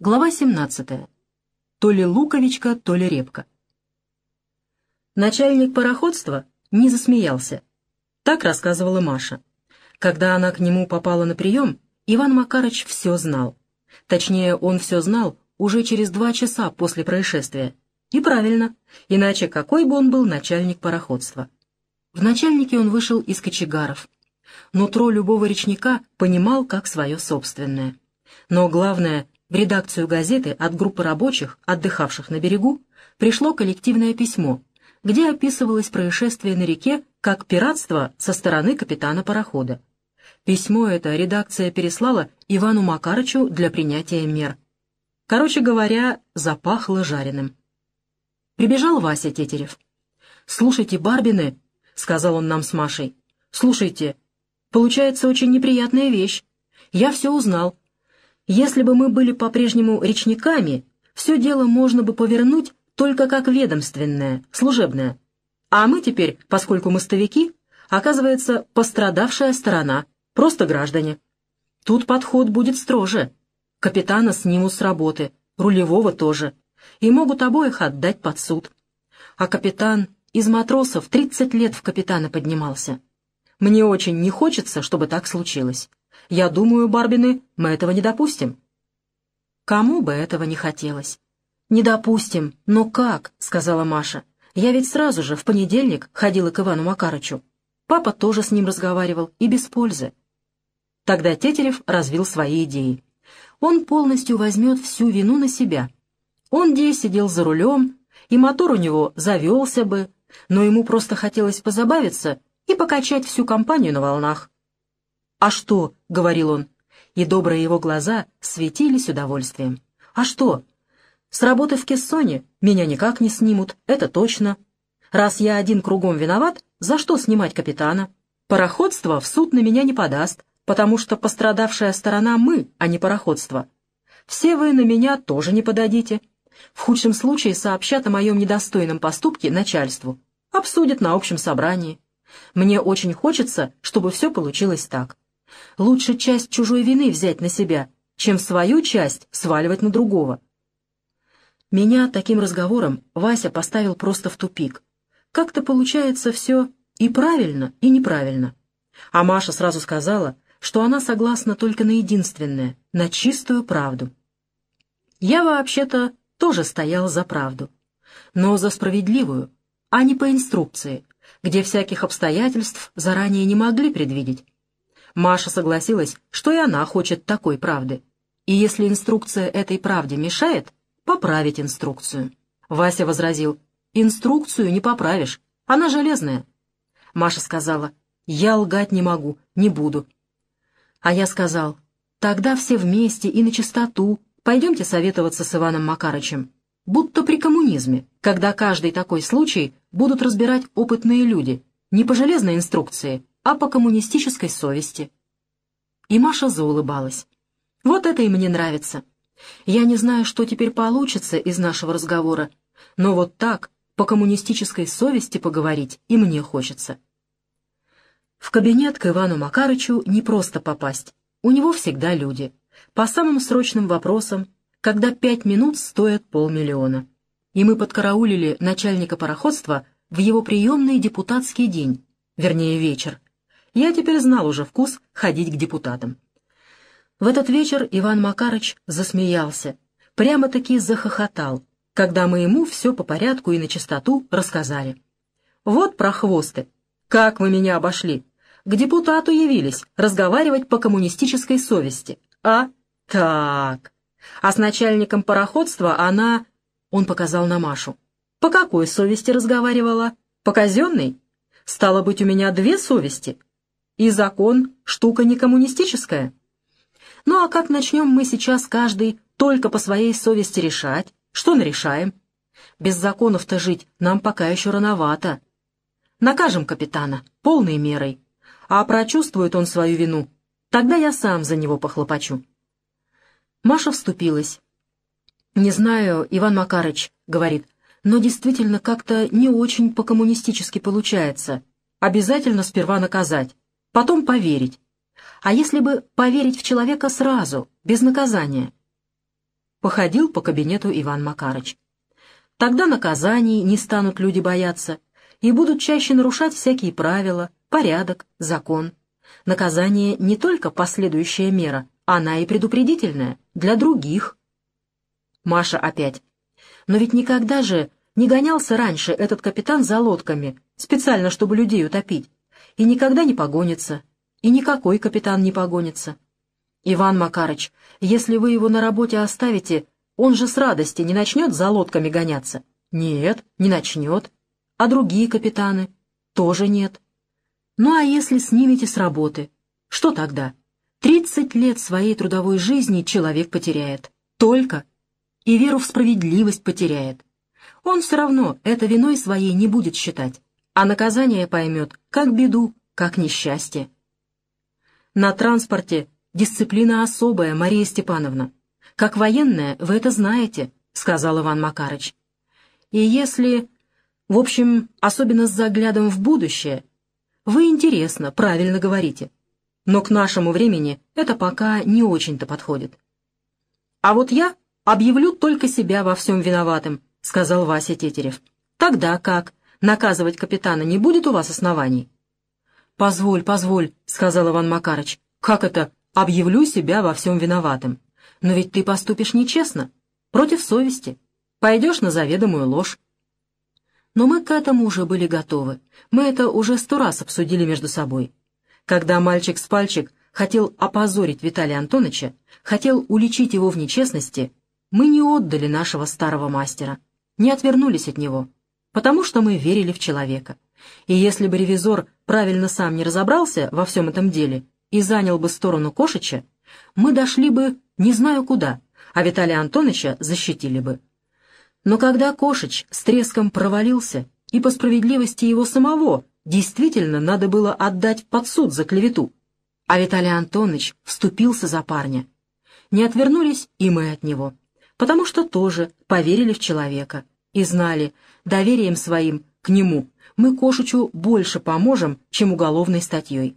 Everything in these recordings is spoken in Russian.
Глава 17. То ли луковичка, то ли репка. Начальник пароходства не засмеялся. Так рассказывала Маша. Когда она к нему попала на прием, Иван Макарыч все знал. Точнее, он все знал уже через два часа после происшествия. И правильно, иначе какой бы он был начальник пароходства. В начальнике он вышел из кочегаров. Нутро любого речника понимал как свое собственное. Но главное, в редакцию газеты от группы рабочих, отдыхавших на берегу, пришло коллективное письмо, где описывалось происшествие на реке как пиратство со стороны капитана парохода. Письмо это редакция переслала Ивану Макарычу для принятия мер. Короче говоря, запахло жареным. Прибежал Вася Тетерев. «Слушайте, Барбины», — сказал он нам с Машей, — «слушайте, получается очень неприятная вещь. Я все узнал, если бы мы были по-прежнему речниками, все дело можно бы повернуть только как ведомственное, служебное. А мы теперь, поскольку мостовики, оказывается, пострадавшая сторона, просто граждане. Тут подход будет строже. Капитана снимут с работы, рулевого тоже, и могут обоих отдать под суд. А капитан из матросов 30 лет в капитана поднимался. Мне очень не хочется, чтобы так случилось. Я думаю, Барбины, мы этого не допустим». Кому бы этого не хотелось? «Не допустим. Но как?» — сказала Маша. «Я ведь сразу же, в понедельник, ходила к Ивану Макарычу. Папа тоже с ним разговаривал, и без пользы». Тогда Тетерев развил свои идеи. Он полностью возьмет всю вину на себя. Он где сидел за рулем, и мотор у него завелся бы, но ему просто хотелось позабавиться и покачать всю компанию на волнах. «А что?» — говорил он, и добрые его глаза светились удовольствием. «А что? С работы в Кессоне меня никак не снимут, это точно. Раз я один кругом виноват, за что снимать капитана? Пароходство в суд на меня не подаст, потому что пострадавшая сторона мы, а не пароходство. Все вы на меня тоже не подадите. В худшем случае сообщат о моем недостойном поступке начальству, обсудят на общем собрании. Мне очень хочется, чтобы все получилось так. Лучше часть чужой вины взять на себя, чем свою часть сваливать на другого. Меня таким разговором Вася поставил просто в тупик. Как-то получается все и правильно, и неправильно. А Маша сразу сказала, что она согласна только на единственное, на чистую правду. Я вообще-то тоже стоял за правду, но за справедливую, а не по инструкции, где всяких обстоятельств заранее не могли предвидеть. Маша согласилась, что и она хочет такой правды. И если инструкция этой правде мешает, поправить инструкцию. Вася возразил, инструкцию не поправишь, она железная. Маша сказала, я лгать не могу, не буду. А я сказал, тогда все вместе и на чистоту, пойдемте советоваться с Иваном Макарычем. Будто при коммунизме, когда каждый такой случай будут разбирать опытные люди, не по железной инструкции, а по коммунистической совести. И Маша заулыбалась. Вот это и мне нравится. Я не знаю, что теперь получится из нашего разговора, но вот так, по коммунистической совести поговорить и мне хочется. В кабинет к Ивану Макарычу не просто попасть. У него всегда люди. По самым срочным вопросам, когда пять минут стоят полмиллиона. И мы подкараулили начальника пароходства в его приемный депутатский день, вернее вечер, я теперь знал уже вкус ходить к депутатам. В этот вечер Иван Макарыч засмеялся, прямо-таки захохотал, когда мы ему все по порядку и на чистоту рассказали. «Вот прохвосты! Как вы меня обошли! К депутату явились разговаривать по коммунистической совести. А? Так. А с начальником пароходства она...» Он показал на Машу. «По какой совести разговаривала? По казенной? Стало быть, у меня две совести?» И закон — штука не коммунистическая. Ну а как начнем мы сейчас каждый только по своей совести решать, что нарешаем? Без законов-то жить нам пока еще рановато. Накажем капитана полной мерой, а прочувствует он свою вину, тогда я сам за него похлопочу. Маша вступилась. «Не знаю, Иван Макарыч», — говорит, — «но действительно как-то не очень по-коммунистически получается. Обязательно сперва наказать, потом поверить. А если бы поверить в человека сразу, без наказания? походил по кабинету Иван Макарыч. Тогда наказаний не станут люди бояться и будут чаще нарушать всякие правила, порядок, закон. Наказание не только последующая мера, она и предупредительная, для других. Маша опять. Но ведь никогда же не гонялся раньше этот капитан за лодками, специально, чтобы людей утопить, и никогда не погонится, и никакой капитан не погонится. Иван Макарыч, если вы его на работе оставите, он же с радости не начнет за лодками гоняться. Нет, не начнет. А другие капитаны? Тоже нет. Ну а если снимете с работы? Что тогда? Тридцать лет своей трудовой жизни человек потеряет. Только. И веру в справедливость потеряет. Он все равно это виной своей не будет считать, а наказание поймет, как беду, как несчастье. На транспорте дисциплина особая, Мария Степановна. Как военная, вы это знаете, — сказал Иван Макарыч. И если, в общем, особенно с заглядом в будущее, вы интересно, правильно говорите. Но к нашему времени это пока не очень-то подходит. А вот я объявлю только себя во всем виноватым, — сказал Вася Тетерев. Тогда как? Наказывать капитана не будет у вас оснований? «Позволь, позволь», — сказал Иван Макарыч. «Как это? Объявлю себя во всем виноватым. Но ведь ты поступишь нечестно, против совести. Пойдешь на заведомую ложь». Но мы к этому уже были готовы. Мы это уже сто раз обсудили между собой. Когда мальчик с пальчик хотел опозорить Виталия Антоновича, хотел уличить его в нечестности, мы не отдали нашего старого мастера, не отвернулись от него, потому что мы верили в человека. И если бы ревизор правильно сам не разобрался во всем этом деле и занял бы сторону Кошича, мы дошли бы не знаю куда, а Виталия Антоновича защитили бы. Но когда Кошич с треском провалился, и по справедливости его самого действительно надо было отдать под суд за клевету, а Виталий Антонович вступился за парня, не отвернулись и мы от него, потому что тоже поверили в человека и знали, доверием своим к нему мы Кошичу больше поможем, чем уголовной статьей.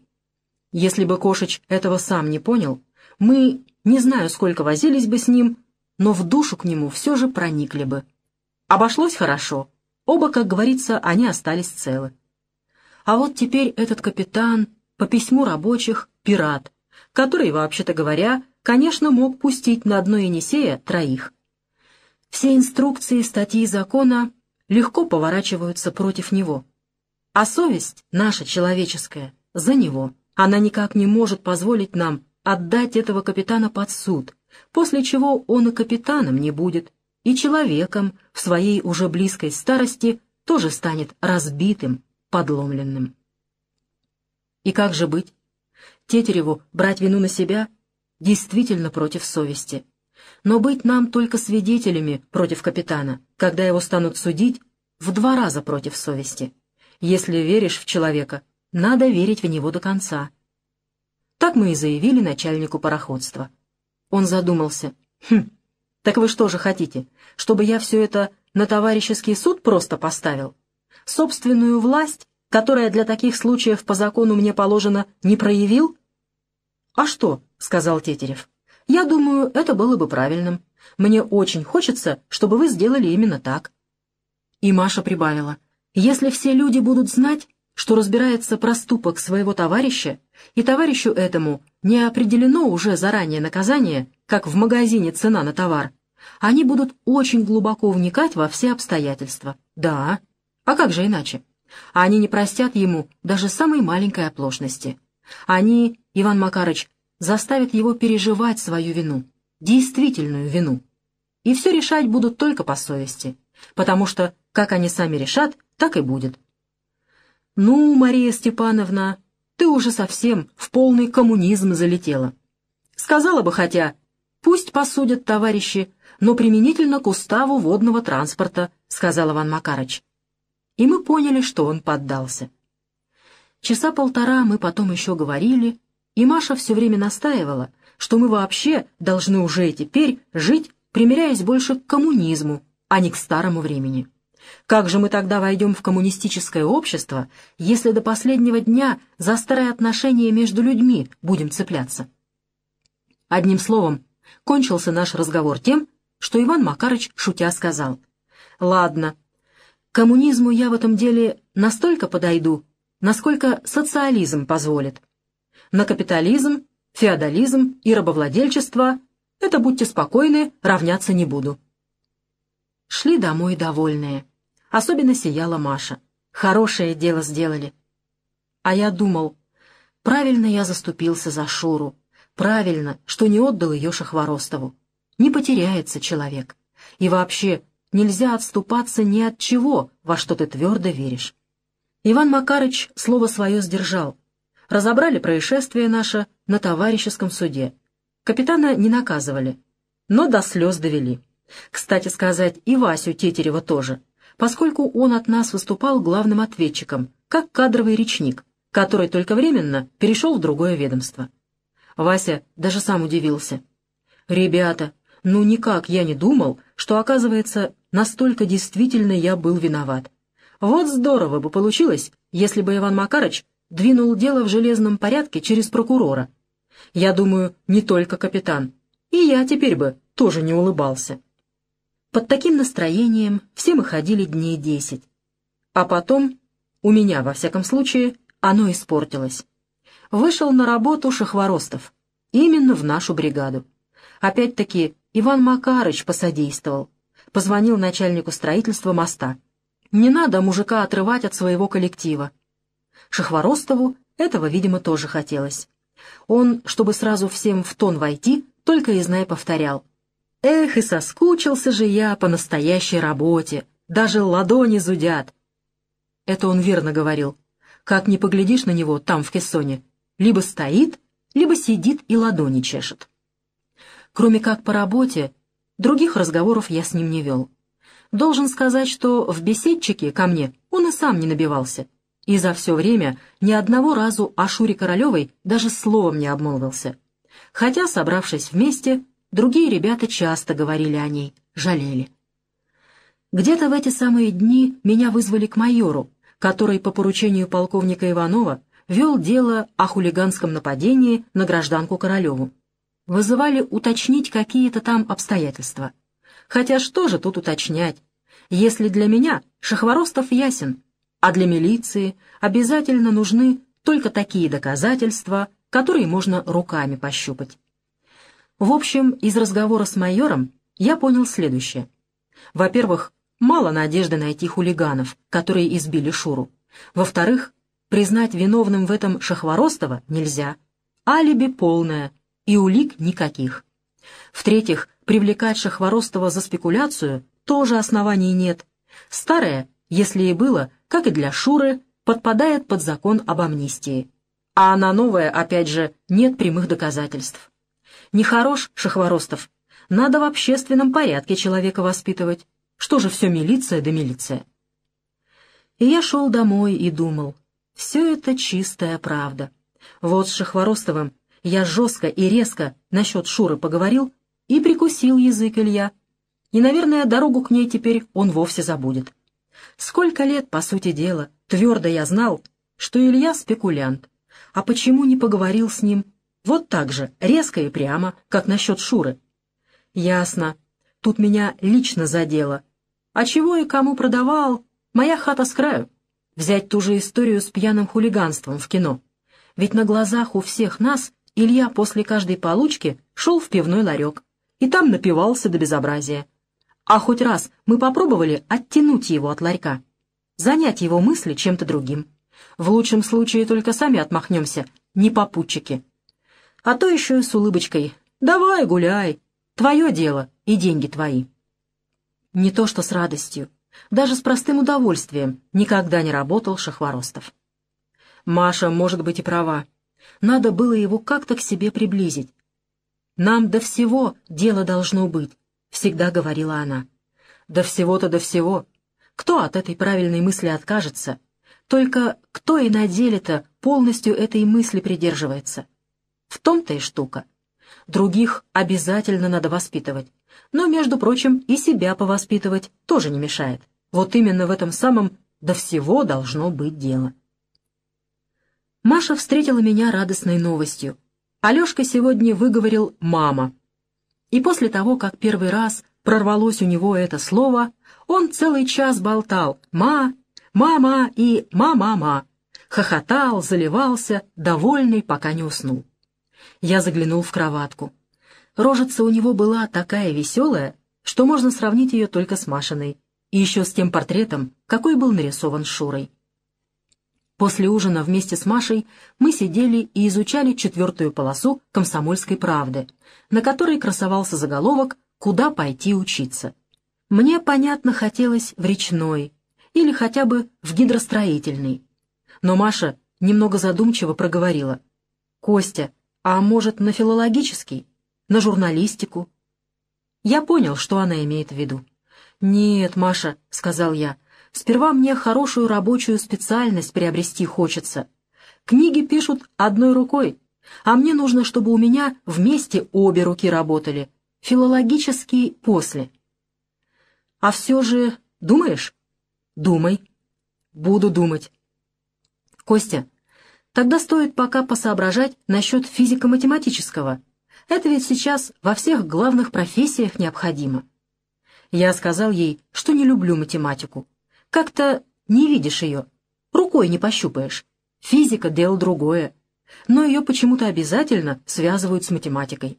Если бы Кошич этого сам не понял, мы, не знаю, сколько возились бы с ним, но в душу к нему все же проникли бы. Обошлось хорошо. Оба, как говорится, они остались целы. А вот теперь этот капитан, по письму рабочих, пират, который, вообще-то говоря, конечно, мог пустить на дно Енисея троих. Все инструкции статьи закона легко поворачиваются против него. А совесть, наша человеческая, за него. Она никак не может позволить нам отдать этого капитана под суд, после чего он и капитаном не будет, и человеком в своей уже близкой старости тоже станет разбитым, подломленным. И как же быть? Тетереву брать вину на себя действительно против совести. Но быть нам только свидетелями против капитана, когда его станут судить, в два раза против совести. Если веришь в человека, надо верить в него до конца. Так мы и заявили начальнику пароходства. Он задумался. «Хм, так вы что же хотите, чтобы я все это на товарищеский суд просто поставил? Собственную власть, которая для таких случаев по закону мне положено, не проявил?» «А что?» — сказал Тетерев. «Я думаю, это было бы правильным. Мне очень хочется, чтобы вы сделали именно так». И Маша прибавила. Если все люди будут знать, что разбирается проступок своего товарища, и товарищу этому не определено уже заранее наказание, как в магазине цена на товар, они будут очень глубоко вникать во все обстоятельства. Да, а как же иначе? Они не простят ему даже самой маленькой оплошности. Они, Иван Макарыч, заставят его переживать свою вину, действительную вину. И все решать будут только по совести, потому что, как они сами решат, так и будет. «Ну, Мария Степановна, ты уже совсем в полный коммунизм залетела. Сказала бы хотя, пусть посудят товарищи, но применительно к уставу водного транспорта», — сказал Иван Макарыч. И мы поняли, что он поддался. Часа полтора мы потом еще говорили, и Маша все время настаивала, что мы вообще должны уже и теперь жить, примиряясь больше к коммунизму, а не к старому времени. Как же мы тогда войдем в коммунистическое общество, если до последнего дня за старые отношения между людьми будем цепляться? Одним словом, кончился наш разговор тем, что Иван Макарыч, шутя, сказал, «Ладно, коммунизму я в этом деле настолько подойду, насколько социализм позволит. На капитализм, феодализм и рабовладельчество — это, будьте спокойны, равняться не буду». Шли домой довольные. Особенно сияла Маша. Хорошее дело сделали. А я думал, правильно я заступился за Шуру. Правильно, что не отдал ее Шахворостову. Не потеряется человек. И вообще, нельзя отступаться ни от чего, во что ты твердо веришь. Иван Макарыч слово свое сдержал. Разобрали происшествие наше на товарищеском суде. Капитана не наказывали, но до слез довели. Кстати сказать, и Васю Тетерева тоже, поскольку он от нас выступал главным ответчиком, как кадровый речник, который только временно перешел в другое ведомство. Вася даже сам удивился. «Ребята, ну никак я не думал, что, оказывается, настолько действительно я был виноват. Вот здорово бы получилось, если бы Иван Макарыч двинул дело в железном порядке через прокурора. Я думаю, не только капитан. И я теперь бы тоже не улыбался». Под таким настроением все мы ходили дней десять. А потом, у меня, во всяком случае, оно испортилось. Вышел на работу Шахворостов. Именно в нашу бригаду. Опять-таки, Иван Макарыч посодействовал. Позвонил начальнику строительства моста. Не надо мужика отрывать от своего коллектива. Шахворостову этого, видимо, тоже хотелось. Он, чтобы сразу всем в тон войти, только и знай повторял. Эх, и соскучился же я по настоящей работе, даже ладони зудят. Это он верно говорил. Как не поглядишь на него там, в кессоне, либо стоит, либо сидит и ладони чешет. Кроме как по работе, других разговоров я с ним не вел. Должен сказать, что в беседчике ко мне он и сам не набивался, и за все время ни одного разу о Шуре Королевой даже словом не обмолвился. Хотя, собравшись вместе, Другие ребята часто говорили о ней, жалели. Где-то в эти самые дни меня вызвали к майору, который по поручению полковника Иванова вел дело о хулиганском нападении на гражданку Королеву. Вызывали уточнить какие-то там обстоятельства. Хотя что же тут уточнять, если для меня Шахворостов ясен, а для милиции обязательно нужны только такие доказательства, которые можно руками пощупать. В общем, из разговора с майором я понял следующее. Во-первых, мало надежды найти хулиганов, которые избили Шуру. Во-вторых, признать виновным в этом Шахворостова нельзя. Алиби полное, и улик никаких. В-третьих, привлекать Шахворостова за спекуляцию тоже оснований нет. Старое, если и было, как и для Шуры, подпадает под закон об амнистии. А на новое, опять же, нет прямых доказательств. Нехорош, Шахворостов. Надо в общественном порядке человека воспитывать. Что же все милиция да милиция? И я шел домой и думал, все это чистая правда. Вот с Шахворостовым я жестко и резко насчет Шуры поговорил и прикусил язык Илья. И, наверное, дорогу к ней теперь он вовсе забудет. Сколько лет, по сути дела, твердо я знал, что Илья спекулянт. А почему не поговорил с ним вот так же, резко и прямо, как насчет Шуры. Ясно. Тут меня лично задело. А чего и кому продавал? Моя хата с краю. Взять ту же историю с пьяным хулиганством в кино. Ведь на глазах у всех нас Илья после каждой получки шел в пивной ларек. И там напивался до безобразия. А хоть раз мы попробовали оттянуть его от ларька. Занять его мысли чем-то другим. В лучшем случае только сами отмахнемся, не попутчики а то еще с улыбочкой «Давай, гуляй, твое дело и деньги твои». Не то что с радостью, даже с простым удовольствием никогда не работал Шахворостов. Маша, может быть, и права. Надо было его как-то к себе приблизить. «Нам до всего дело должно быть», — всегда говорила она. «До всего-то до всего. Кто от этой правильной мысли откажется? Только кто и на деле-то полностью этой мысли придерживается?» В том-то и штука. Других обязательно надо воспитывать. Но, между прочим, и себя повоспитывать тоже не мешает. Вот именно в этом самом до всего должно быть дело. Маша встретила меня радостной новостью. Алешка сегодня выговорил «мама». И после того, как первый раз прорвалось у него это слово, он целый час болтал «ма», «мама» и «ма-ма-ма», хохотал, заливался, довольный, пока не уснул. Я заглянул в кроватку. Рожица у него была такая веселая, что можно сравнить ее только с Машиной, и еще с тем портретом, какой был нарисован Шурой. После ужина вместе с Машей мы сидели и изучали четвертую полосу «Комсомольской правды», на которой красовался заголовок «Куда пойти учиться?». Мне, понятно, хотелось в речной или хотя бы в гидростроительный. Но Маша немного задумчиво проговорила. «Костя, а может, на филологический? На журналистику?» Я понял, что она имеет в виду. «Нет, Маша», — сказал я, — «сперва мне хорошую рабочую специальность приобрести хочется. Книги пишут одной рукой, а мне нужно, чтобы у меня вместе обе руки работали, филологический после». «А все же думаешь?» «Думай». «Буду думать». «Костя, тогда стоит пока посоображать насчет физико-математического. Это ведь сейчас во всех главных профессиях необходимо». Я сказал ей, что не люблю математику. Как-то не видишь ее, рукой не пощупаешь. Физика — дело другое. Но ее почему-то обязательно связывают с математикой.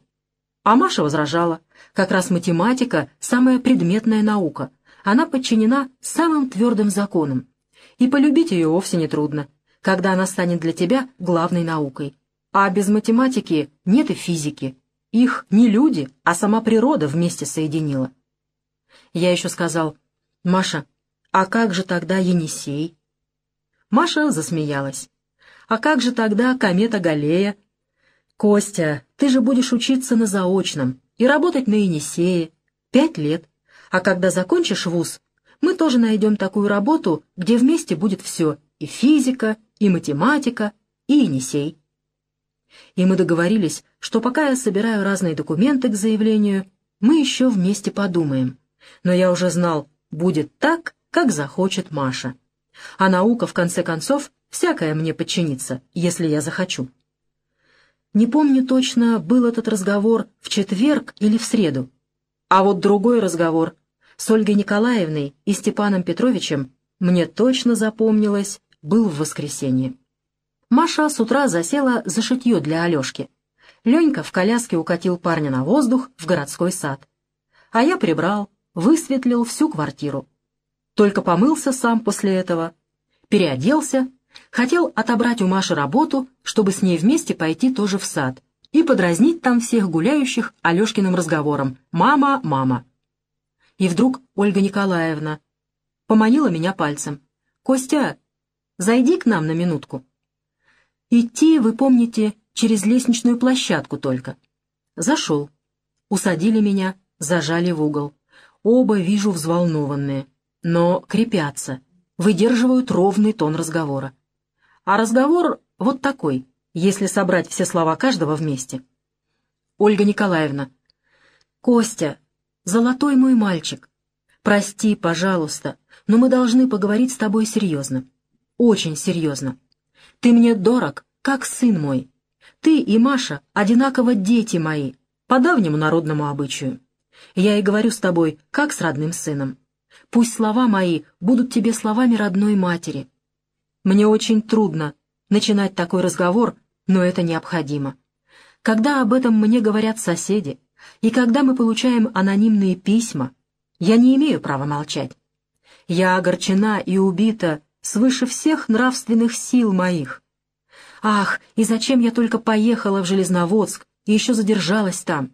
А Маша возражала. Как раз математика — самая предметная наука. Она подчинена самым твердым законам. И полюбить ее вовсе не трудно, когда она станет для тебя главной наукой. А без математики нет и физики. Их не люди, а сама природа вместе соединила. Я еще сказал, «Маша, а как же тогда Енисей?» Маша засмеялась. «А как же тогда комета Галея?» «Костя, ты же будешь учиться на заочном и работать на Енисее. Пять лет. А когда закончишь вуз, мы тоже найдем такую работу, где вместе будет все — и физика, и математика, и Енисей». И мы договорились, что пока я собираю разные документы к заявлению, мы еще вместе подумаем — но я уже знал, будет так, как захочет Маша. А наука, в конце концов, всякая мне подчинится, если я захочу. Не помню точно, был этот разговор в четверг или в среду. А вот другой разговор с Ольгой Николаевной и Степаном Петровичем мне точно запомнилось, был в воскресенье. Маша с утра засела за шитье для Алешки. Ленька в коляске укатил парня на воздух в городской сад. А я прибрал, высветлил всю квартиру. Только помылся сам после этого, переоделся, хотел отобрать у Маши работу, чтобы с ней вместе пойти тоже в сад и подразнить там всех гуляющих Алешкиным разговором «Мама, мама». И вдруг Ольга Николаевна поманила меня пальцем. «Костя, зайди к нам на минутку». Идти, вы помните, через лестничную площадку только. Зашел. Усадили меня, зажали в угол. Оба вижу взволнованные, но крепятся, выдерживают ровный тон разговора. А разговор вот такой, если собрать все слова каждого вместе. Ольга Николаевна. «Костя, золотой мой мальчик, прости, пожалуйста, но мы должны поговорить с тобой серьезно. Очень серьезно. Ты мне дорог, как сын мой. Ты и Маша одинаково дети мои, по давнему народному обычаю. Я и говорю с тобой, как с родным сыном. Пусть слова мои будут тебе словами родной матери. Мне очень трудно начинать такой разговор, но это необходимо. Когда об этом мне говорят соседи, и когда мы получаем анонимные письма, я не имею права молчать. Я огорчена и убита свыше всех нравственных сил моих. Ах, и зачем я только поехала в Железноводск и еще задержалась там?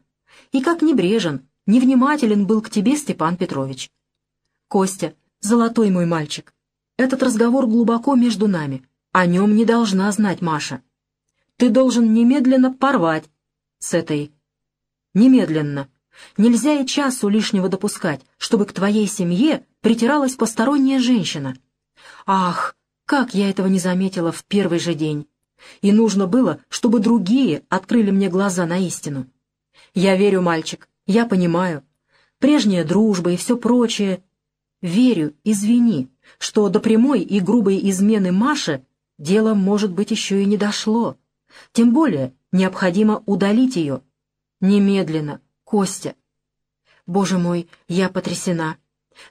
И как небрежен, Невнимателен был к тебе Степан Петрович. Костя, золотой мой мальчик, этот разговор глубоко между нами. О нем не должна знать Маша. Ты должен немедленно порвать с этой... Немедленно. Нельзя и часу лишнего допускать, чтобы к твоей семье притиралась посторонняя женщина. Ах, как я этого не заметила в первый же день. И нужно было, чтобы другие открыли мне глаза на истину. Я верю, мальчик, я понимаю. Прежняя дружба и все прочее. Верю, извини, что до прямой и грубой измены Маши дело, может быть, еще и не дошло. Тем более необходимо удалить ее. Немедленно, Костя. Боже мой, я потрясена.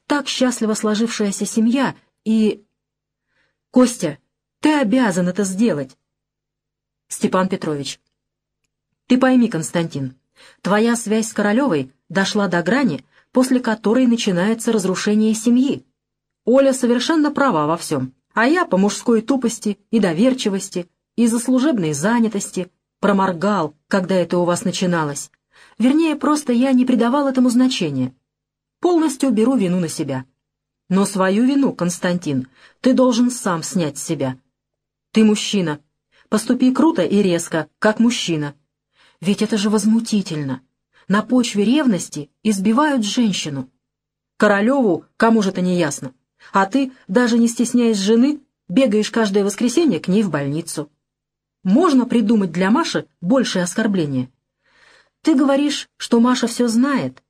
Так счастливо сложившаяся семья и... Костя, ты обязан это сделать. Степан Петрович. Ты пойми, Константин, твоя связь с Королевой дошла до грани, после которой начинается разрушение семьи. Оля совершенно права во всем, а я по мужской тупости и доверчивости, из-за служебной занятости проморгал, когда это у вас начиналось. Вернее, просто я не придавал этому значения. Полностью беру вину на себя. Но свою вину, Константин, ты должен сам снять с себя. Ты мужчина. Поступи круто и резко, как мужчина. Ведь это же возмутительно. На почве ревности избивают женщину. Королеву, кому же это не ясно. А ты, даже не стесняясь жены, бегаешь каждое воскресенье к ней в больницу. Можно придумать для Маши большее оскорбление. Ты говоришь, что Маша все знает.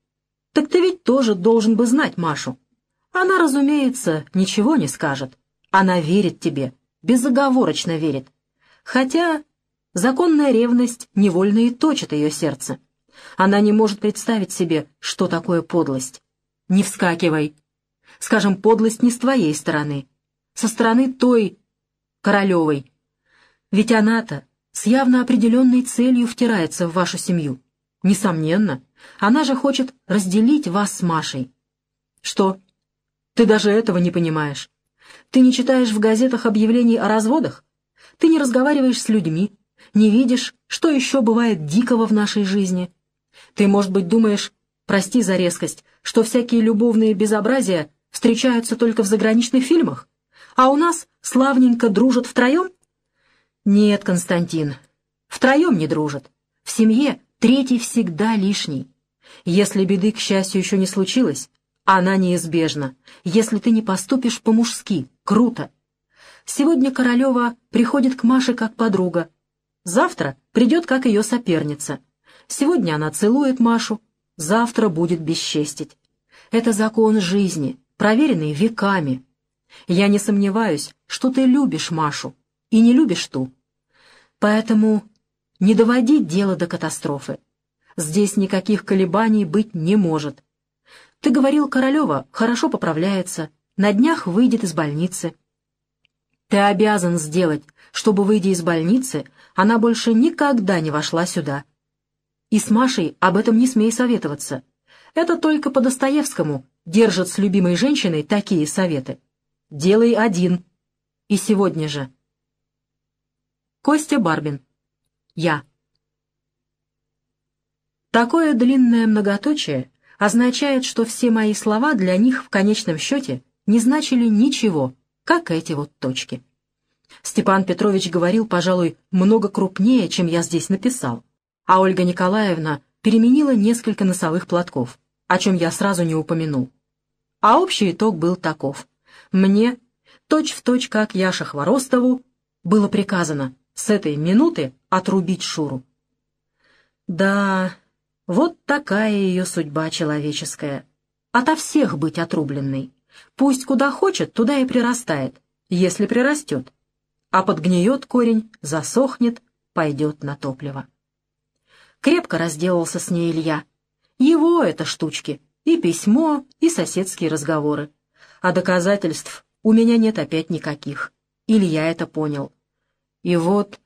Так ты ведь тоже должен бы знать Машу. Она, разумеется, ничего не скажет. Она верит тебе, безоговорочно верит. Хотя законная ревность невольно и точит ее сердце. Она не может представить себе, что такое подлость. Не вскакивай. Скажем, подлость не с твоей стороны, со стороны той, Королевой. Ведь она-то с явно определенной целью втирается в вашу семью. Несомненно, она же хочет разделить вас с Машей. Что? Ты даже этого не понимаешь. Ты не читаешь в газетах объявлений о разводах? Ты не разговариваешь с людьми, не видишь, что еще бывает дикого в нашей жизни? Ты, может быть, думаешь, прости за резкость, что всякие любовные безобразия встречаются только в заграничных фильмах, а у нас славненько дружат втроем? Нет, Константин, втроем не дружат. В семье третий всегда лишний. Если беды, к счастью, еще не случилось, она неизбежна, если ты не поступишь по-мужски, круто. Сегодня Королева приходит к Маше как подруга, завтра придет как ее соперница. Сегодня она целует Машу, завтра будет бесчестить. Это закон жизни, проверенный веками. Я не сомневаюсь, что ты любишь Машу и не любишь ту. Поэтому не доводи дело до катастрофы. Здесь никаких колебаний быть не может. Ты говорил, Королева хорошо поправляется, на днях выйдет из больницы. Ты обязан сделать, чтобы, выйдя из больницы, она больше никогда не вошла сюда. И с Машей об этом не смей советоваться. Это только по Достоевскому держат с любимой женщиной такие советы. Делай один. И сегодня же. Костя Барбин. Я. Такое длинное многоточие означает, что все мои слова для них в конечном счете не значили ничего, как эти вот точки. Степан Петрович говорил, пожалуй, много крупнее, чем я здесь написал, а Ольга Николаевна переменила несколько носовых платков, о чем я сразу не упомянул. А общий итог был таков. Мне, точь-в-точь точь как Яша Хворостову, было приказано с этой минуты отрубить Шуру. Да, вот такая ее судьба человеческая. Ото всех быть отрубленной. Пусть куда хочет, туда и прирастает, если прирастет. А подгниет корень, засохнет, пойдет на топливо. Крепко разделался с ней Илья. Его это штучки, и письмо, и соседские разговоры. А доказательств у меня нет опять никаких. Илья это понял. И вот...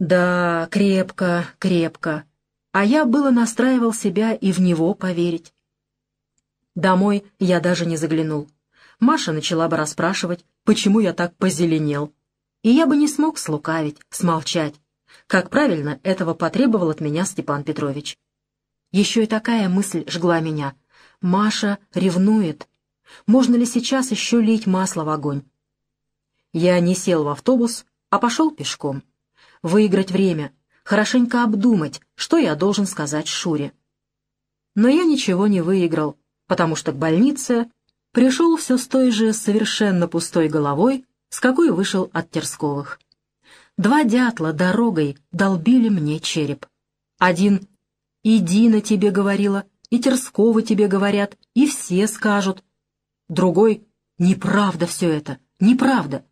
Да, крепко, крепко. А я было настраивал себя и в него поверить. Домой я даже не заглянул. Маша начала бы расспрашивать, почему я так позеленел. И я бы не смог слукавить, смолчать. Как правильно этого потребовал от меня Степан Петрович. Еще и такая мысль жгла меня. Маша ревнует. Можно ли сейчас еще лить масло в огонь? Я не сел в автобус, а пошел пешком. Выиграть время, хорошенько обдумать, что я должен сказать Шуре. Но я ничего не выиграл, потому что к больнице пришел все с той же совершенно пустой головой, с какой вышел от Терсковых. Два дятла дорогой долбили мне череп. Один «Иди на тебе» говорила, и Терского тебе говорят, и все скажут. Другой «Неправда все это, неправда».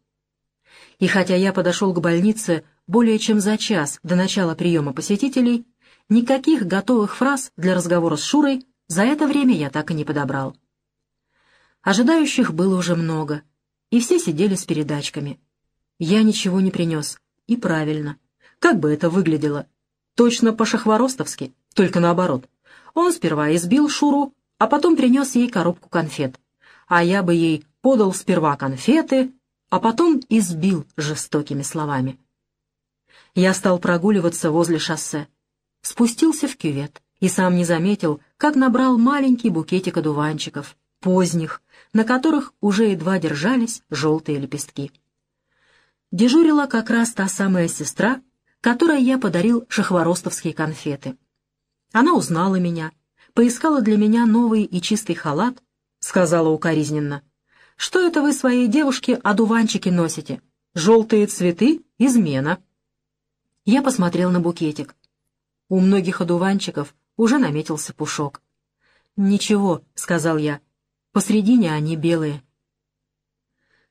И хотя я подошел к больнице более чем за час до начала приема посетителей, никаких готовых фраз для разговора с Шурой за это время я так и не подобрал. Ожидающих было уже много, и все сидели с передачками. Я ничего не принес, и правильно. Как бы это выглядело? Точно по-шахворостовски, только наоборот. Он сперва избил Шуру, а потом принес ей коробку конфет. А я бы ей подал сперва конфеты, а потом избил жестокими словами. Я стал прогуливаться возле шоссе. Спустился в кювет и сам не заметил, как набрал маленький букетик одуванчиков, поздних, на которых уже едва держались желтые лепестки. Дежурила как раз та самая сестра, которой я подарил шахворостовские конфеты. Она узнала меня, поискала для меня новый и чистый халат, сказала укоризненно. «Что это вы своей девушке одуванчики носите? Желтые цветы — измена». Я посмотрел на букетик. У многих одуванчиков уже наметился пушок. «Ничего», — сказал я, — «посредине они белые».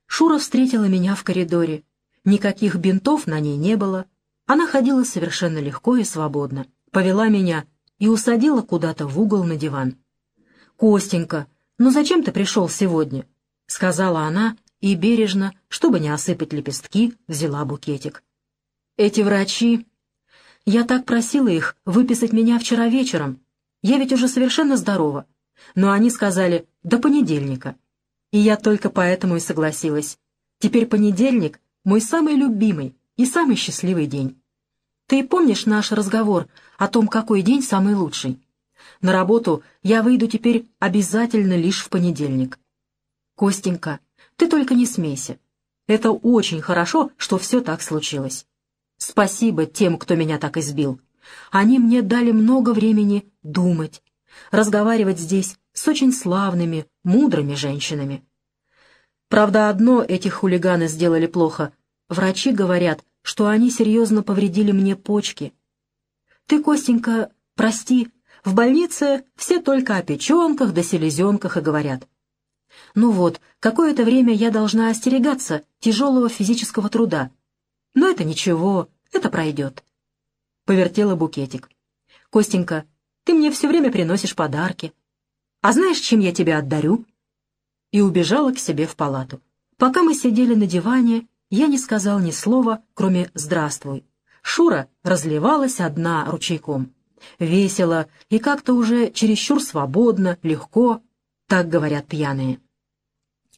Шура встретила меня в коридоре. Никаких бинтов на ней не было. Она ходила совершенно легко и свободно. Повела меня и усадила куда-то в угол на диван. «Костенька, ну зачем ты пришел сегодня?» — сказала она и бережно, чтобы не осыпать лепестки, взяла букетик. Эти врачи... Я так просила их выписать меня вчера вечером. Я ведь уже совершенно здорова. Но они сказали «до понедельника». И я только поэтому и согласилась. Теперь понедельник — мой самый любимый и самый счастливый день. Ты помнишь наш разговор о том, какой день самый лучший? На работу я выйду теперь обязательно лишь в понедельник. Костенька, ты только не смейся. Это очень хорошо, что все так случилось. Спасибо тем, кто меня так избил. Они мне дали много времени думать, разговаривать здесь с очень славными, мудрыми женщинами. Правда, одно эти хулиганы сделали плохо. Врачи говорят, что они серьезно повредили мне почки. Ты, Костенька, прости, в больнице все только о печенках да селезенках и говорят. Ну вот, какое-то время я должна остерегаться тяжелого физического труда, но это ничего, это пройдет. Повертела букетик. «Костенька, ты мне все время приносишь подарки. А знаешь, чем я тебя отдарю?» И убежала к себе в палату. Пока мы сидели на диване, я не сказал ни слова, кроме «здравствуй». Шура разливалась одна ручейком. Весело и как-то уже чересчур свободно, легко, так говорят пьяные.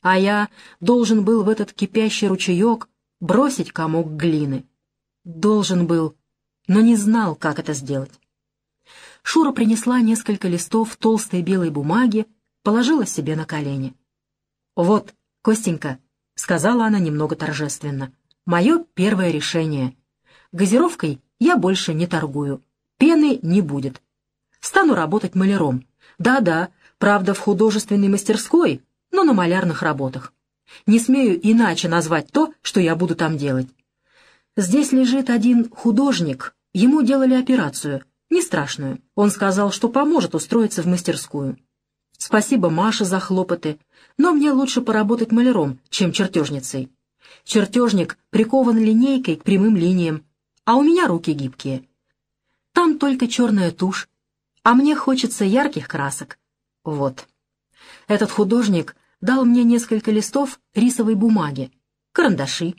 А я должен был в этот кипящий ручеек бросить комок глины. Должен был, но не знал, как это сделать. Шура принесла несколько листов толстой белой бумаги, положила себе на колени. «Вот, Костенька», — сказала она немного торжественно, — «мое первое решение. Газировкой я больше не торгую, пены не будет. Стану работать маляром. Да-да, правда, в художественной мастерской, но на малярных работах. Не смею иначе назвать то, что я буду там делать. Здесь лежит один художник, ему делали операцию, не страшную. Он сказал, что поможет устроиться в мастерскую. Спасибо Маше за хлопоты, но мне лучше поработать маляром, чем чертежницей. Чертежник прикован линейкой к прямым линиям, а у меня руки гибкие. Там только черная тушь, а мне хочется ярких красок. Вот. Этот художник дал мне несколько листов рисовой бумаги, карандаши.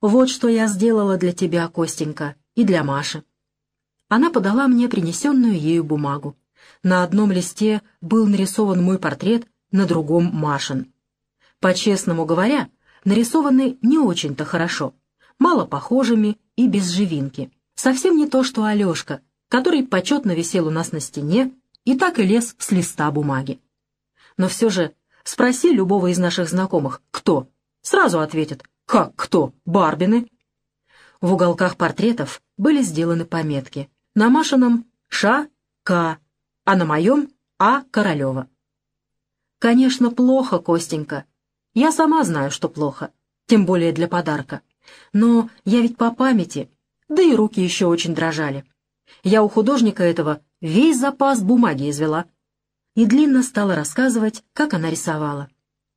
Вот что я сделала для тебя, Костенька, и для Маши. Она подала мне принесенную ею бумагу. На одном листе был нарисован мой портрет, на другом — Машин. По-честному говоря, нарисованы не очень-то хорошо, мало похожими и без живинки. Совсем не то, что Алешка, который почетно висел у нас на стене и так и лез с листа бумаги. Но все же Спроси любого из наших знакомых, кто. Сразу ответят, как кто, Барбины. В уголках портретов были сделаны пометки. На Машином Ш, К, а на моем А. Королева. Конечно, плохо, Костенька. Я сама знаю, что плохо, тем более для подарка. Но я ведь по памяти, да и руки еще очень дрожали. Я у художника этого весь запас бумаги извела и длинно стала рассказывать, как она рисовала.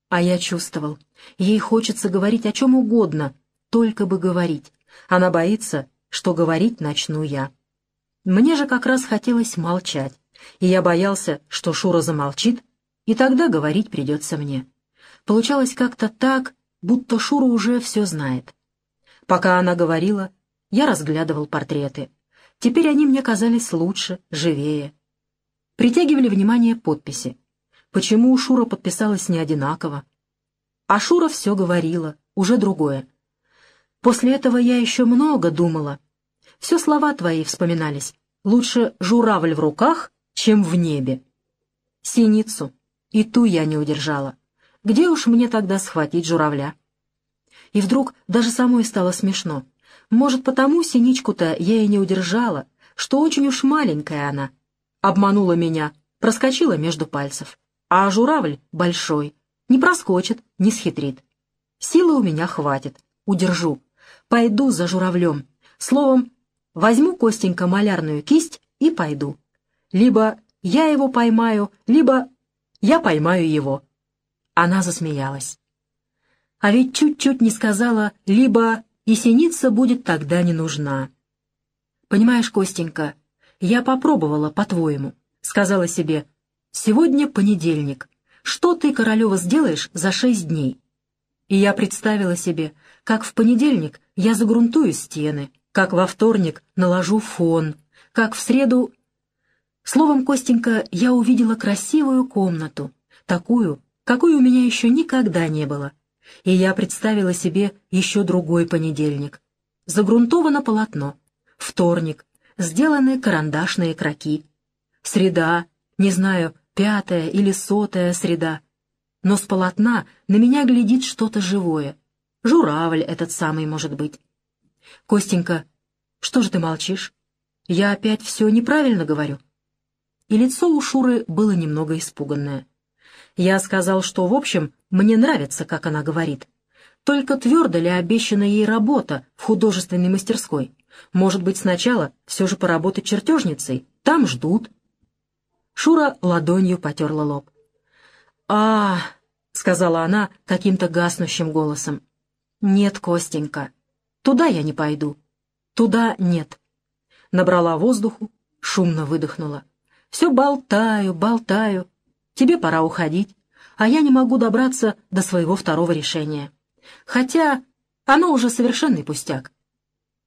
А я чувствовал, ей хочется говорить о чем угодно, только бы говорить. Она боится, что говорить начну я. Мне же как раз хотелось молчать, И я боялся, что Шура замолчит, и тогда говорить придется мне. Получалось как-то так, будто Шура уже все знает. Пока она говорила, я разглядывал портреты. Теперь они мне казались лучше, живее. Притягивали внимание подписи. Почему Шура подписалась не одинаково? А Шура все говорила, уже другое. После этого я еще много думала. Все слова твои вспоминались. Лучше журавль в руках, чем в небе. Синицу. И ту я не удержала. Где уж мне тогда схватить журавля? И вдруг даже самой стало смешно. Может, потому синичку-то я и не удержала, что очень уж маленькая она. Обманула меня, проскочила между пальцев. А журавль большой, не проскочит, не схитрит. Силы у меня хватит, удержу. Пойду за журавлем. Словом, возьму Костенька малярную кисть и пойду. Либо я его поймаю, либо я поймаю его. Она засмеялась. А ведь чуть-чуть не сказала, либо и синица будет тогда не нужна. Понимаешь, Костенька, я попробовала, по-твоему. Сказала себе, сегодня понедельник. Что ты, Королева, сделаешь за шесть дней? И я представила себе, как в понедельник я загрунтую стены, как во вторник наложу фон, как в среду... Словом, Костенька, я увидела красивую комнату, такую, какой у меня еще никогда не было. И я представила себе еще другой понедельник. Загрунтовано полотно. Вторник. Сделаны карандашные кроки. Среда. Не знаю, пятая или сотая среда. Но с полотна на меня глядит что-то живое. Журавль этот самый, может быть. Костенька, что же ты молчишь? Я опять все неправильно говорю. И лицо у Шуры было немного испуганное. Я сказал, что, в общем, мне нравится, как она говорит. Только твердо ли обещана ей работа в художественной мастерской? Может быть, сначала все же поработать чертежницей? Там ждут. Шура ладонью потерла лоб. а сказала она каким-то гаснущим голосом. «Нет, Костенька, туда я не пойду. Туда нет». Набрала воздуху, шумно выдохнула. «Все болтаю, болтаю. Тебе пора уходить, а я не могу добраться до своего второго решения. Хотя оно уже совершенный пустяк.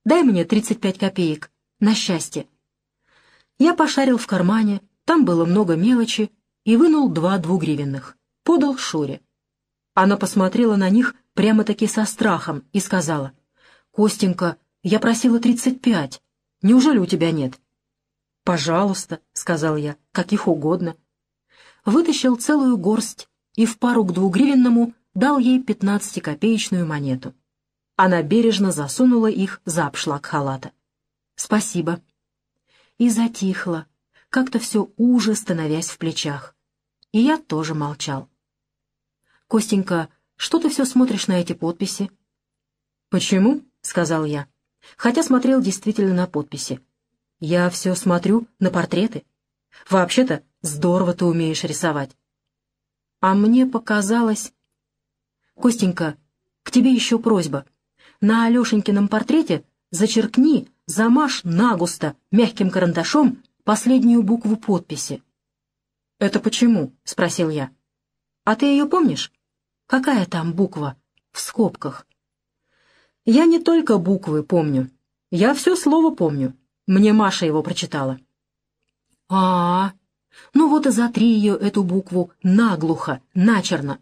Дай мне 35 копеек. На счастье». Я пошарил в кармане, там было много мелочи, и вынул два двугривенных подал Шуре. Она посмотрела на них прямо-таки со страхом и сказала, «Костенька, я просила тридцать пять. Неужели у тебя нет?» «Пожалуйста», — сказал я, — «каких угодно». Вытащил целую горсть и в пару к двугривенному дал ей пятнадцатикопеечную монету. Она бережно засунула их за обшлаг халата. «Спасибо». И затихло, как-то все уже становясь в плечах. И я тоже молчал. «Костенька, что ты все смотришь на эти подписи?» «Почему?» — сказал я, хотя смотрел действительно на подписи. «Я все смотрю на портреты. Вообще-то здорово ты умеешь рисовать». А мне показалось... «Костенька, к тебе еще просьба. На Алешенькином портрете зачеркни, замажь нагусто мягким карандашом последнюю букву подписи». «Это почему?» — спросил я. «А ты ее помнишь?» Какая там буква? В скобках. Я не только буквы помню. Я все слово помню. Мне Маша его прочитала. а, -а, -а. Ну вот и затри ее, эту букву, наглухо, начерно.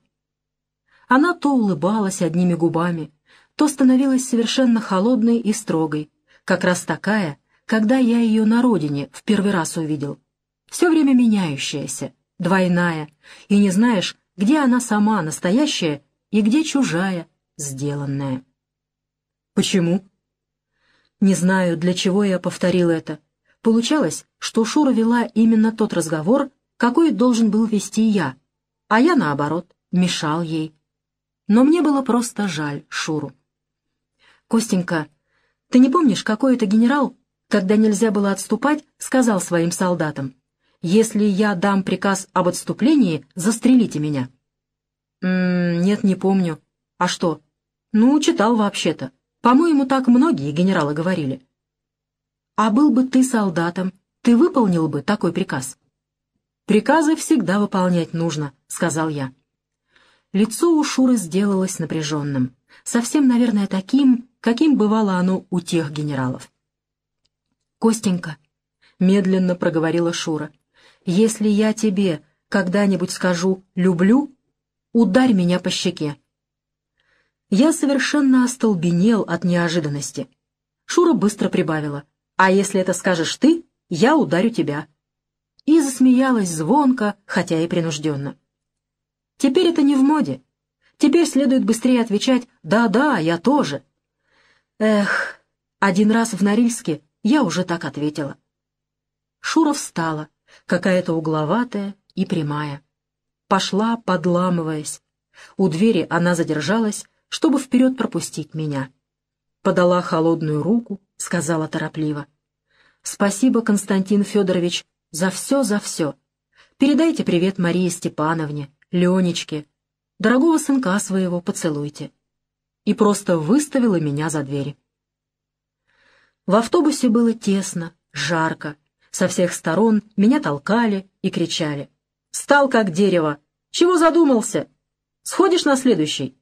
Она то улыбалась одними губами, то становилась совершенно холодной и строгой, как раз такая, когда я ее на родине в первый раз увидел. Все время меняющаяся, двойная, и не знаешь, где она сама настоящая и где чужая, сделанная. Почему? Не знаю, для чего я повторил это. Получалось, что Шура вела именно тот разговор, какой должен был вести я, а я, наоборот, мешал ей. Но мне было просто жаль Шуру. «Костенька, ты не помнишь, какой это генерал, когда нельзя было отступать, сказал своим солдатам, если я дам приказ об отступлении, застрелите меня». «М -м, «Нет, не помню. А что?» «Ну, читал вообще-то. По-моему, так многие генералы говорили». «А был бы ты солдатом, ты выполнил бы такой приказ?» Приказы всегда выполнять нужно», — сказал я. Лицо у Шуры сделалось напряженным, совсем, наверное, таким, каким бывало оно у тех генералов. «Костенька», — медленно проговорила Шура, — «если я тебе когда-нибудь скажу «люблю», ударь меня по щеке». Я совершенно остолбенел от неожиданности. Шура быстро прибавила. «А если это скажешь ты, я ударю тебя». И засмеялась звонко, хотя и принужденно. Теперь это не в моде. Теперь следует быстрее отвечать «да-да, я тоже». Эх, один раз в Норильске я уже так ответила. Шура встала, какая-то угловатая, и прямая. Пошла, подламываясь. У двери она задержалась, чтобы вперед пропустить меня. Подала холодную руку, сказала торопливо. «Спасибо, Константин Федорович, за все, за все. Передайте привет Марии Степановне, Ленечке. Дорогого сынка своего поцелуйте». И просто выставила меня за дверь. В автобусе было тесно, жарко. Со всех сторон меня толкали и кричали. Стал как дерево. Чего задумался? Сходишь на следующий?»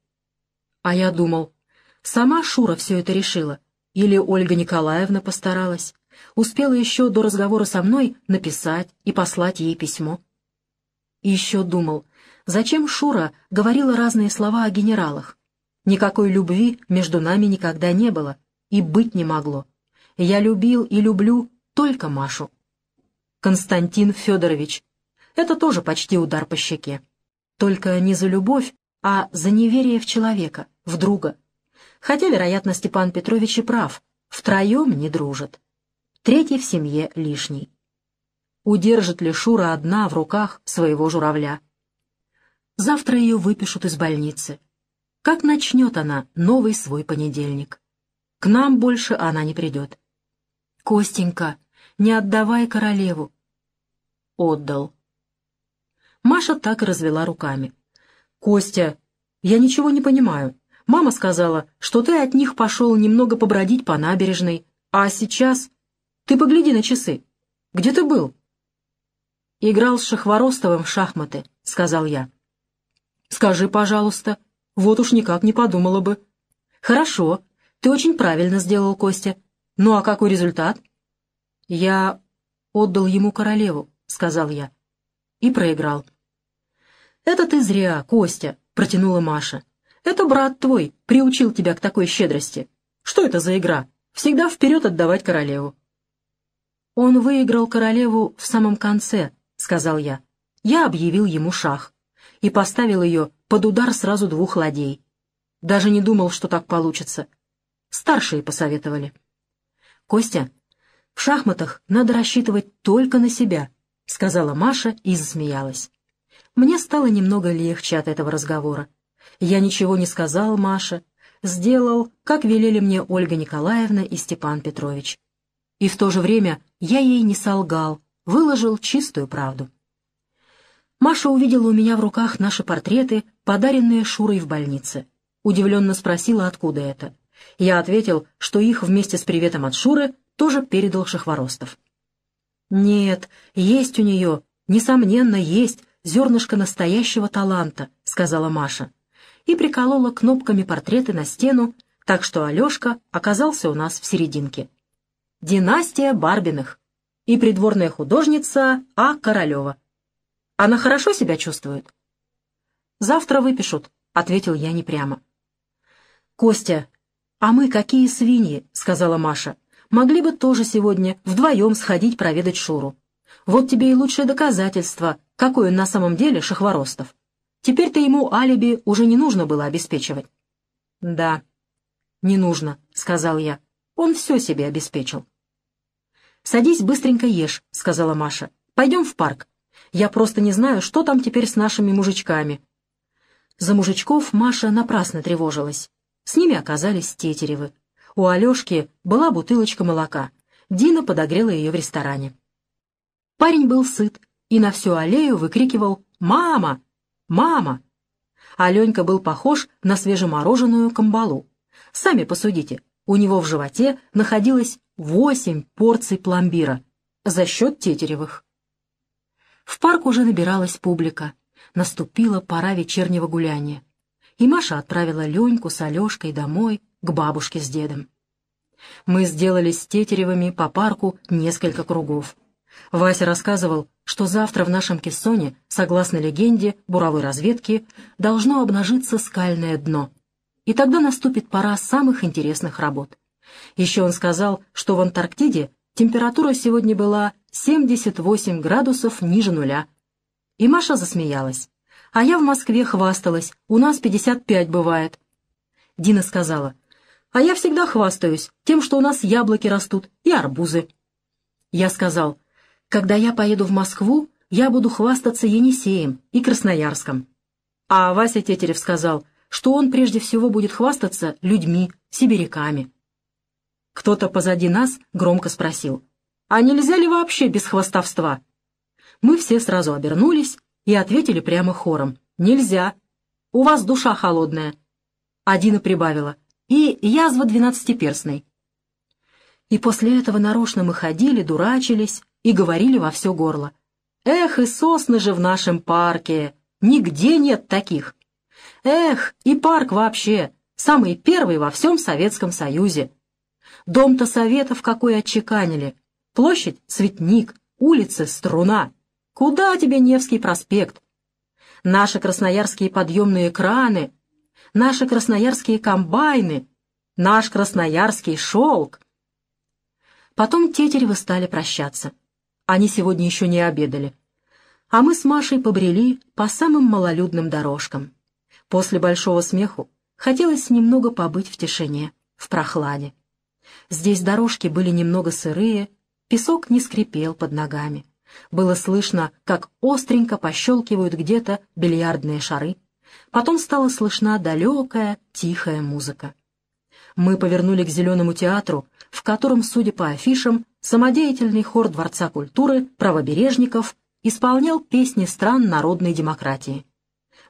А я думал, сама Шура все это решила. Или Ольга Николаевна постаралась. Успела еще до разговора со мной написать и послать ей письмо. И еще думал, зачем Шура говорила разные слова о генералах? Никакой любви между нами никогда не было и быть не могло. Я любил и люблю только Машу. Константин Федорович, это тоже почти удар по щеке. Только не за любовь, а за неверие в человека, в друга. Хотя, вероятно, Степан Петрович и прав, втроем не дружат. Третий в семье лишний. Удержит ли Шура одна в руках своего журавля? Завтра ее выпишут из больницы. Как начнет она новый свой понедельник? К нам больше она не придет. «Костенька, не отдавай королеву». Отдал. Маша так и развела руками. «Костя, я ничего не понимаю. Мама сказала, что ты от них пошел немного побродить по набережной, а сейчас... Ты погляди на часы. Где ты был?» «Играл с Шахворостовым в шахматы», — сказал я. «Скажи, пожалуйста. Вот уж никак не подумала бы». «Хорошо. Ты очень правильно сделал, Костя. Ну а какой результат?» «Я отдал ему королеву», — сказал я. И проиграл. «Это ты зря, Костя», — протянула Маша. «Это брат твой приучил тебя к такой щедрости. Что это за игра? Всегда вперед отдавать королеву». «Он выиграл королеву в самом конце», — сказал я. Я объявил ему шах и поставил ее под удар сразу двух ладей. Даже не думал, что так получится. Старшие посоветовали. «Костя, в шахматах надо рассчитывать только на себя», — сказала Маша и засмеялась. Мне стало немного легче от этого разговора. Я ничего не сказал Маше, сделал, как велели мне Ольга Николаевна и Степан Петрович. И в то же время я ей не солгал, выложил чистую правду. Маша увидела у меня в руках наши портреты, подаренные Шурой в больнице. Удивленно спросила, откуда это. Я ответил, что их вместе с приветом от Шуры тоже передал Шахворостов. «Нет, есть у нее, несомненно, есть зернышко настоящего таланта», — сказала Маша, и приколола кнопками портреты на стену, так что Алешка оказался у нас в серединке. «Династия Барбиных» и придворная художница А. Королева. Она хорошо себя чувствует? «Завтра выпишут», — ответил я непрямо. «Костя, а мы какие свиньи», — сказала Маша. «Могли бы тоже сегодня вдвоем сходить проведать Шуру. Вот тебе и лучшее доказательство, какой он на самом деле Шахворостов. Теперь-то ему алиби уже не нужно было обеспечивать. «Да, не нужно», — сказал я. «Он все себе обеспечил». «Садись, быстренько ешь», — сказала Маша. «Пойдем в парк. Я просто не знаю, что там теперь с нашими мужичками». За мужичков Маша напрасно тревожилась. С ними оказались Тетеревы. У Алешки была бутылочка молока. Дина подогрела ее в ресторане. Парень был сыт и на всю аллею выкрикивал «Мама! Мама!». Аленька был похож на свежемороженую камбалу. Сами посудите, у него в животе находилось восемь порций пломбира за счет Тетеревых. В парк уже набиралась публика. Наступила пора вечернего гуляния. И Маша отправила Леньку с Алешкой домой, к бабушке с дедом. Мы сделали с Тетеревыми по парку несколько кругов. Вася рассказывал, что завтра в нашем кессоне, согласно легенде буровой разведки, должно обнажиться скальное дно. И тогда наступит пора самых интересных работ. Еще он сказал, что в Антарктиде температура сегодня была 78 градусов ниже нуля. И Маша засмеялась. А я в Москве хвасталась, у нас 55 бывает. Дина сказала, а я всегда хвастаюсь тем, что у нас яблоки растут и арбузы. Я сказал, когда я поеду в Москву, я буду хвастаться Енисеем и Красноярском. А Вася Тетерев сказал, что он прежде всего будет хвастаться людьми, сибиряками. Кто-то позади нас громко спросил, «А нельзя ли вообще без хвастовства?» Мы все сразу обернулись и ответили прямо хором, «Нельзя. У вас душа холодная». Адина прибавила, «И язва двенадцатиперстной». И после этого нарочно мы ходили, дурачились, и говорили во все горло. «Эх, и сосны же в нашем парке! Нигде нет таких! Эх, и парк вообще! Самый первый во всем Советском Союзе! Дом-то Советов какой отчеканили! Площадь — цветник, улицы — струна! Куда тебе Невский проспект? Наши красноярские подъемные краны, наши красноярские комбайны, наш красноярский шелк!» Потом Тетеревы стали прощаться. Они сегодня еще не обедали. А мы с Машей побрели по самым малолюдным дорожкам. После большого смеху хотелось немного побыть в тишине, в прохладе. Здесь дорожки были немного сырые, песок не скрипел под ногами. Было слышно, как остренько пощелкивают где-то бильярдные шары. Потом стала слышна далекая, тихая музыка. Мы повернули к Зеленому театру, в котором, судя по афишам, самодеятельный хор Дворца культуры правобережников исполнял песни стран народной демократии.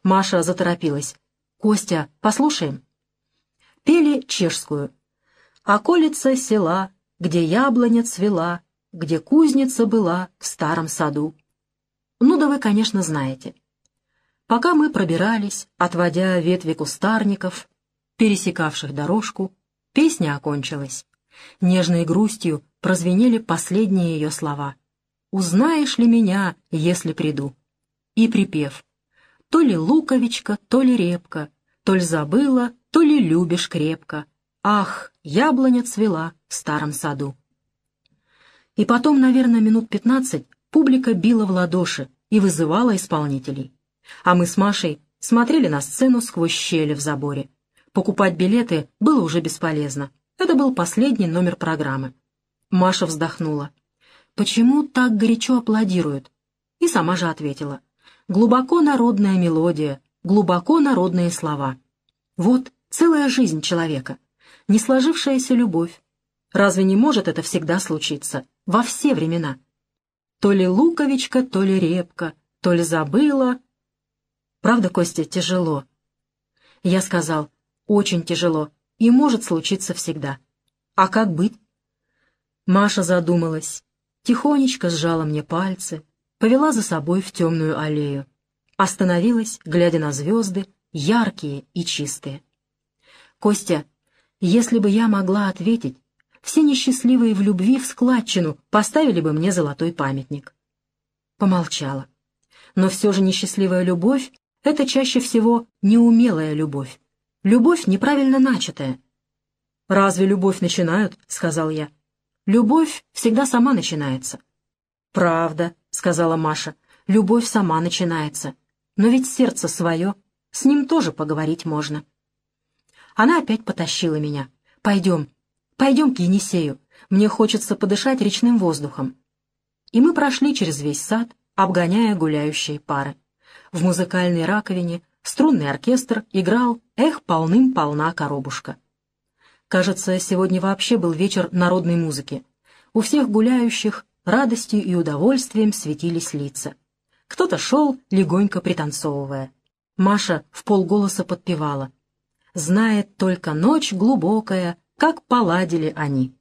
Маша заторопилась. «Костя, послушаем?» Пели чешскую. «Околица села, где яблоня цвела, где кузница была в старом саду». Ну да вы, конечно, знаете. Пока мы пробирались, отводя ветви кустарников, пересекавших дорожку, песня окончилась. Нежной грустью прозвенели последние ее слова. «Узнаешь ли меня, если приду?» И припев. «То ли луковичка, то ли репка, то ли забыла, то ли любишь крепко. Ах, яблоня цвела в старом саду». И потом, наверное, минут пятнадцать публика била в ладоши и вызывала исполнителей. А мы с Машей смотрели на сцену сквозь щели в заборе. Покупать билеты было уже бесполезно. Это был последний номер программы. Маша вздохнула. «Почему так горячо аплодируют?» И сама же ответила. «Глубоко народная мелодия, глубоко народные слова. Вот целая жизнь человека, не сложившаяся любовь. Разве не может это всегда случиться, во все времена? То ли луковичка, то ли репка, то ли забыла. Правда, Костя, тяжело?» Я сказал, «Очень тяжело, и может случиться всегда. А как быть?» Маша задумалась, тихонечко сжала мне пальцы, повела за собой в темную аллею. Остановилась, глядя на звезды, яркие и чистые. «Костя, если бы я могла ответить, все несчастливые в любви в складчину поставили бы мне золотой памятник». Помолчала. Но все же несчастливая любовь — это чаще всего неумелая любовь. Любовь неправильно начатая. «Разве любовь начинают?» — сказал я. Любовь всегда сама начинается. «Правда», — сказала Маша, — «любовь сама начинается. Но ведь сердце свое, с ним тоже поговорить можно». Она опять потащила меня. «Пойдем, пойдем к Енисею. Мне хочется подышать речным воздухом». И мы прошли через весь сад, обгоняя гуляющие пары. В музыкальной раковине струнный оркестр играл «Эх, полным-полна коробушка». Кажется, сегодня вообще был вечер народной музыки. У всех гуляющих радостью и удовольствием светились лица. Кто-то шел, легонько пританцовывая. Маша в полголоса подпевала. «Знает только ночь глубокая, как поладили они».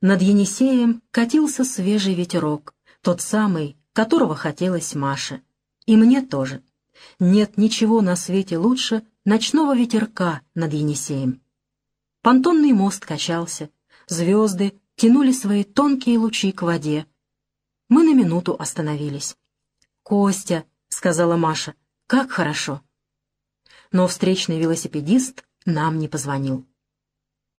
Над Енисеем катился свежий ветерок, тот самый, которого хотелось Маше. И мне тоже. Нет ничего на свете лучше ночного ветерка над Енисеем. Понтонный мост качался, звезды тянули свои тонкие лучи к воде. Мы на минуту остановились. «Костя», — сказала Маша, — «как хорошо». Но встречный велосипедист нам не позвонил.